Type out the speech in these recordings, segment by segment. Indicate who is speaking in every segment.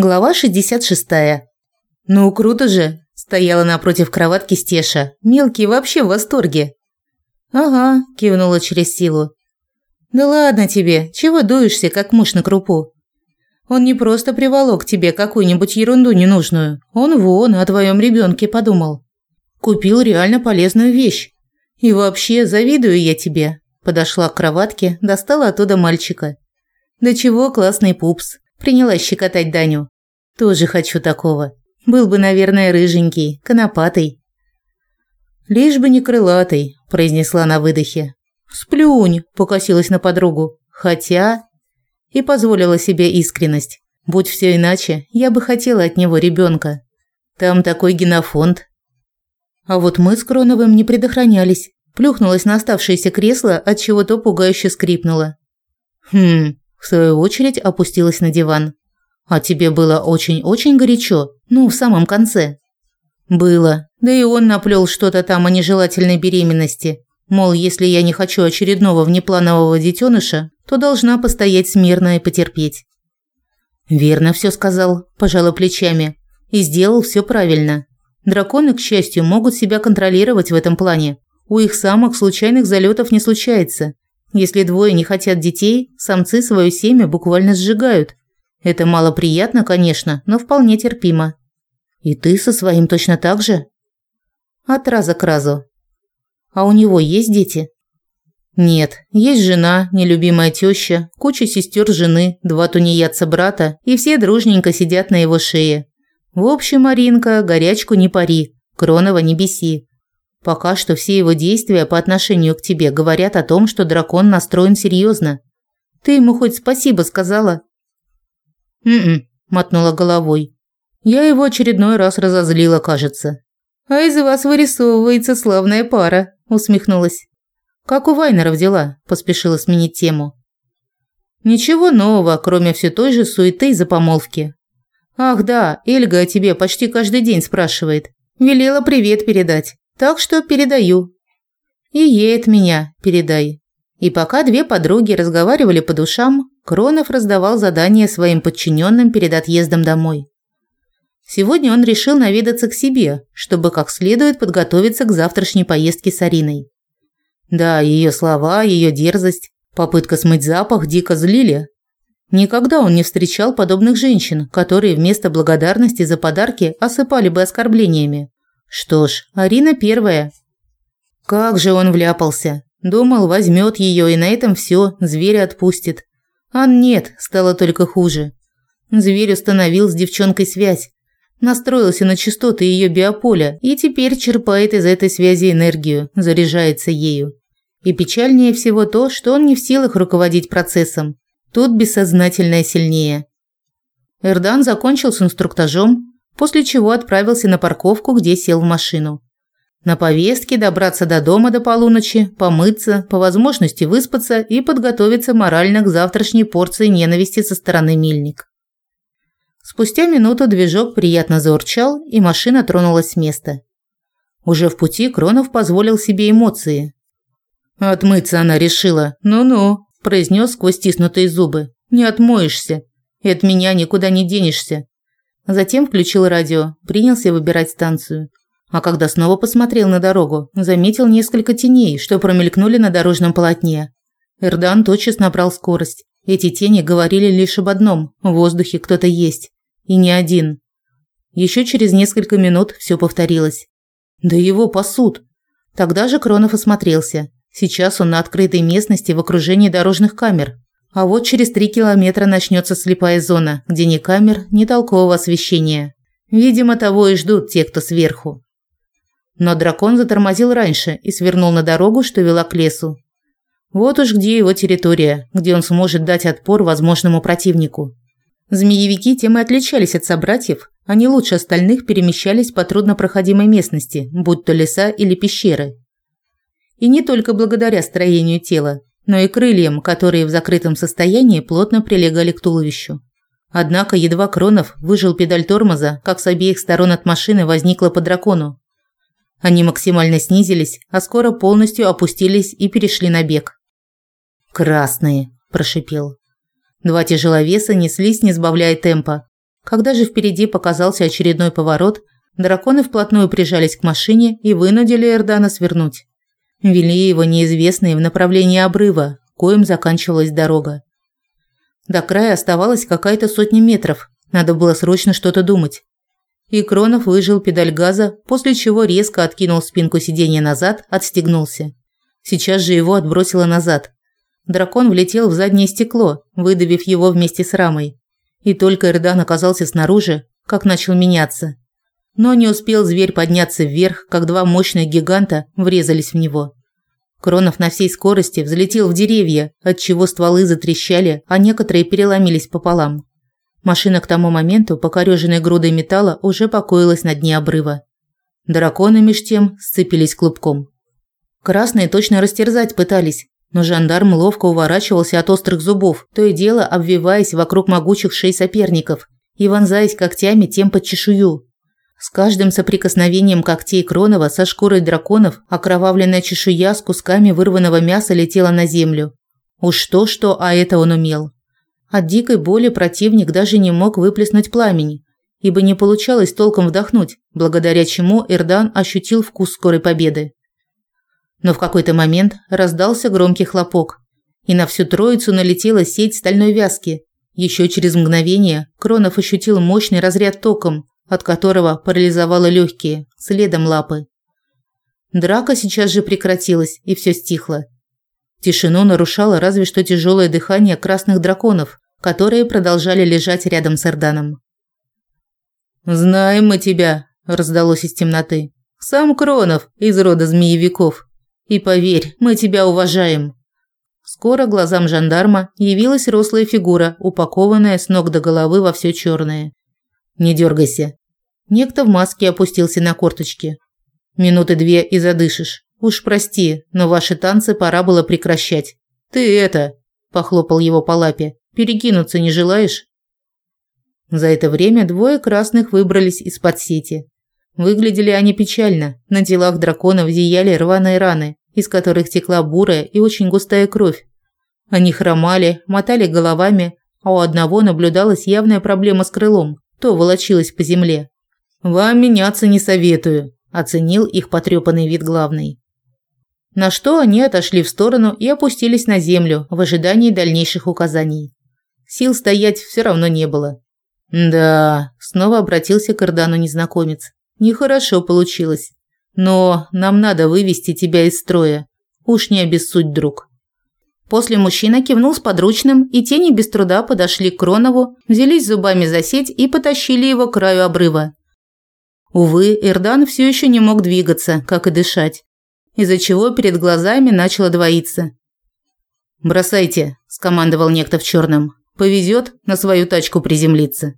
Speaker 1: Глава 66. Ну, круто же, стояла напротив кроватки Стеша. Мелкий вообще в восторге. Ага, кивнула через силу. Да ладно тебе, чего дуешься, как муж на крупу? Он не просто приволок тебе какую-нибудь ерунду ненужную. Он вон о твоем ребенке подумал. Купил реально полезную вещь. И вообще, завидую я тебе. Подошла к кроватке, достала оттуда мальчика. Да чего классный пупс. Принялась щекотать Даню. Тоже хочу такого. Был бы, наверное, рыженький, конопатый. Лишь бы не крылатый, произнесла на выдохе. Сплюнь, покосилась на подругу. Хотя и позволила себе искренность. Будь все иначе, я бы хотела от него ребенка. Там такой генофонд. А вот мы с Кроновым не предохранялись. Плюхнулась на оставшееся кресло, от чего то пугающе скрипнула. Хм, в свою очередь опустилась на диван. «А тебе было очень-очень горячо? Ну, в самом конце?» «Было. Да и он наплел что-то там о нежелательной беременности. Мол, если я не хочу очередного внепланового детеныша, то должна постоять смирно и потерпеть». «Верно все сказал», – пожала плечами. «И сделал все правильно. Драконы, к счастью, могут себя контролировать в этом плане. У их самок случайных залетов не случается. Если двое не хотят детей, самцы свое семя буквально сжигают. Это малоприятно, конечно, но вполне терпимо. И ты со своим точно так же? От раза к разу. А у него есть дети? Нет, есть жена, нелюбимая теща, куча сестер жены, два тунеядца брата, и все дружненько сидят на его шее. В общем, Маринка, горячку не пари, Кронова не беси. Пока что все его действия по отношению к тебе говорят о том, что дракон настроен серьезно. Ты ему хоть спасибо сказала? «М-м», мотнула головой. Я его очередной раз разозлила, кажется. А из вас вырисовывается славная пара, усмехнулась. Как у Вайнеров дела? поспешила сменить тему. Ничего нового, кроме все той же суеты из-за помолвки. Ах да, Эльга о тебе почти каждый день спрашивает. Велела привет передать. Так что передаю. И ей от меня передай. И пока две подруги разговаривали по душам, Кронов раздавал задания своим подчиненным перед отъездом домой. Сегодня он решил наведаться к себе, чтобы как следует подготовиться к завтрашней поездке с Ариной. Да, ее слова, ее дерзость, попытка смыть запах дико злили. Никогда он не встречал подобных женщин, которые вместо благодарности за подарки осыпали бы оскорблениями. Что ж, Арина первая. Как же он вляпался. Думал, возьмет ее и на этом все, зверя отпустит. А нет, стало только хуже. Зверь установил с девчонкой связь. Настроился на частоты ее биополя и теперь черпает из этой связи энергию, заряжается ею. И печальнее всего то, что он не в силах руководить процессом. Тут бессознательное сильнее. Эрдан закончил с инструктажом, после чего отправился на парковку, где сел в машину. На повестке добраться до дома до полуночи, помыться, по возможности выспаться и подготовиться морально к завтрашней порции ненависти со стороны Мильник. Спустя минуту движок приятно заурчал, и машина тронулась с места. Уже в пути Кронов позволил себе эмоции. «Отмыться она решила. Ну-ну», – произнес сквозь стиснутые зубы. «Не отмоешься. И от меня никуда не денешься. Затем включил радио, принялся выбирать станцию. А когда снова посмотрел на дорогу, заметил несколько теней, что промелькнули на дорожном полотне. Эрдан тотчас набрал скорость. Эти тени говорили лишь об одном – в воздухе кто-то есть. И не один. Еще через несколько минут все повторилось. Да его пасут. Тогда же Кронов осмотрелся. Сейчас он на открытой местности в окружении дорожных камер. А вот через три километра начнется слепая зона, где ни камер, ни толкового освещения. Видимо, того и ждут те, кто сверху. Но дракон затормозил раньше и свернул на дорогу, что вела к лесу. Вот уж где его территория, где он сможет дать отпор возможному противнику. Змеевики тем и отличались от собратьев, они лучше остальных перемещались по труднопроходимой местности, будь то леса или пещеры. И не только благодаря строению тела, но и крыльям, которые в закрытом состоянии плотно прилегали к туловищу. Однако едва Кронов выжил педаль тормоза, как с обеих сторон от машины возникло по дракону. Они максимально снизились, а скоро полностью опустились и перешли на бег. «Красные!» – прошипел. Два тяжеловеса неслись, не сбавляя темпа. Когда же впереди показался очередной поворот, драконы вплотную прижались к машине и вынудили Эрдана свернуть. Вели его неизвестные в направлении обрыва, коим заканчивалась дорога. До края оставалось какая-то сотня метров, надо было срочно что-то думать. И Кронов выжил педаль газа, после чего резко откинул спинку сиденья назад, отстегнулся. Сейчас же его отбросило назад. Дракон влетел в заднее стекло, выдавив его вместе с рамой. И только Эрдан оказался снаружи, как начал меняться. Но не успел зверь подняться вверх, как два мощных гиганта врезались в него. Кронов на всей скорости взлетел в деревья, отчего стволы затрещали, а некоторые переломились пополам. Машина к тому моменту, покорёженной грудой металла, уже покоилась на дне обрыва. Драконы меж тем сцепились клубком. Красные точно растерзать пытались, но жандарм ловко уворачивался от острых зубов, то и дело обвиваясь вокруг могучих шей соперников и вонзаясь когтями тем под чешую. С каждым соприкосновением когтей Кронова со шкурой драконов окровавленная чешуя с кусками вырванного мяса летела на землю. Уж что-что, а это он умел. От дикой боли противник даже не мог выплеснуть пламени, ибо не получалось толком вдохнуть, благодаря чему Эрдан ощутил вкус скорой победы. Но в какой-то момент раздался громкий хлопок, и на всю троицу налетела сеть стальной вязки. Еще через мгновение Кронов ощутил мощный разряд током, от которого парализовало легкие, следом лапы. Драка сейчас же прекратилась, и все стихло. Тишину нарушало разве что тяжелое дыхание красных драконов, которые продолжали лежать рядом с Эрданом. «Знаем мы тебя», – раздалось из темноты. «Сам Кронов из рода змеевиков. И поверь, мы тебя уважаем». Скоро глазам жандарма явилась рослая фигура, упакованная с ног до головы во все черное. «Не дергайся». Некто в маске опустился на корточки. «Минуты две и задышишь. Уж прости, но ваши танцы пора было прекращать. Ты это...» – похлопал его по лапе. «Перекинуться не желаешь?» За это время двое красных выбрались из-под сети. Выглядели они печально. На телах драконов зияли рваные раны, из которых текла бурая и очень густая кровь. Они хромали, мотали головами, а у одного наблюдалась явная проблема с крылом, то волочилось по земле. «Вам меняться не советую», – оценил их потрепанный вид главный. На что они отошли в сторону и опустились на землю в ожидании дальнейших указаний. Сил стоять все равно не было. «Да», – снова обратился к Эрдану незнакомец. «Нехорошо получилось. Но нам надо вывести тебя из строя. Уж не обессудь, друг». После мужчина кивнул с подручным, и тени без труда подошли к Кронову, взялись зубами за сеть и потащили его к краю обрыва. Увы, Эрдан все еще не мог двигаться, как и дышать, из-за чего перед глазами начало двоиться. «Бросайте», – скомандовал некто в черном. «Повезет на свою тачку приземлиться».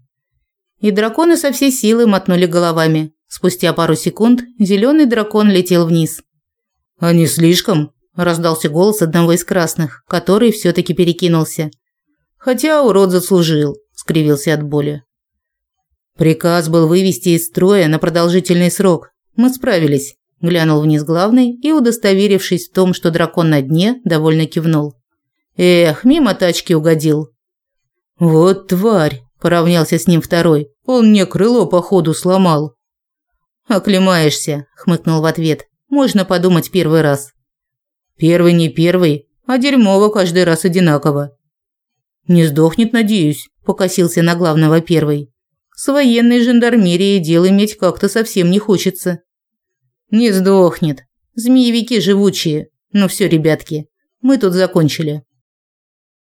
Speaker 1: И драконы со всей силы мотнули головами. Спустя пару секунд зеленый дракон летел вниз. «А не слишком?» – раздался голос одного из красных, который все таки перекинулся. «Хотя урод заслужил», – скривился от боли. Приказ был вывести из строя на продолжительный срок. Мы справились. Глянул вниз главный и, удостоверившись в том, что дракон на дне, довольно кивнул. Эх, мимо тачки угодил. Вот тварь, поравнялся с ним второй. Он мне крыло по ходу сломал. «Оклемаешься», – хмыкнул в ответ. «Можно подумать первый раз». «Первый не первый, а дерьмово каждый раз одинаково». «Не сдохнет, надеюсь», – покосился на главного первый. «С военной жандармерией дел иметь как-то совсем не хочется». «Не сдохнет. Змеевики живучие. Ну все, ребятки, мы тут закончили».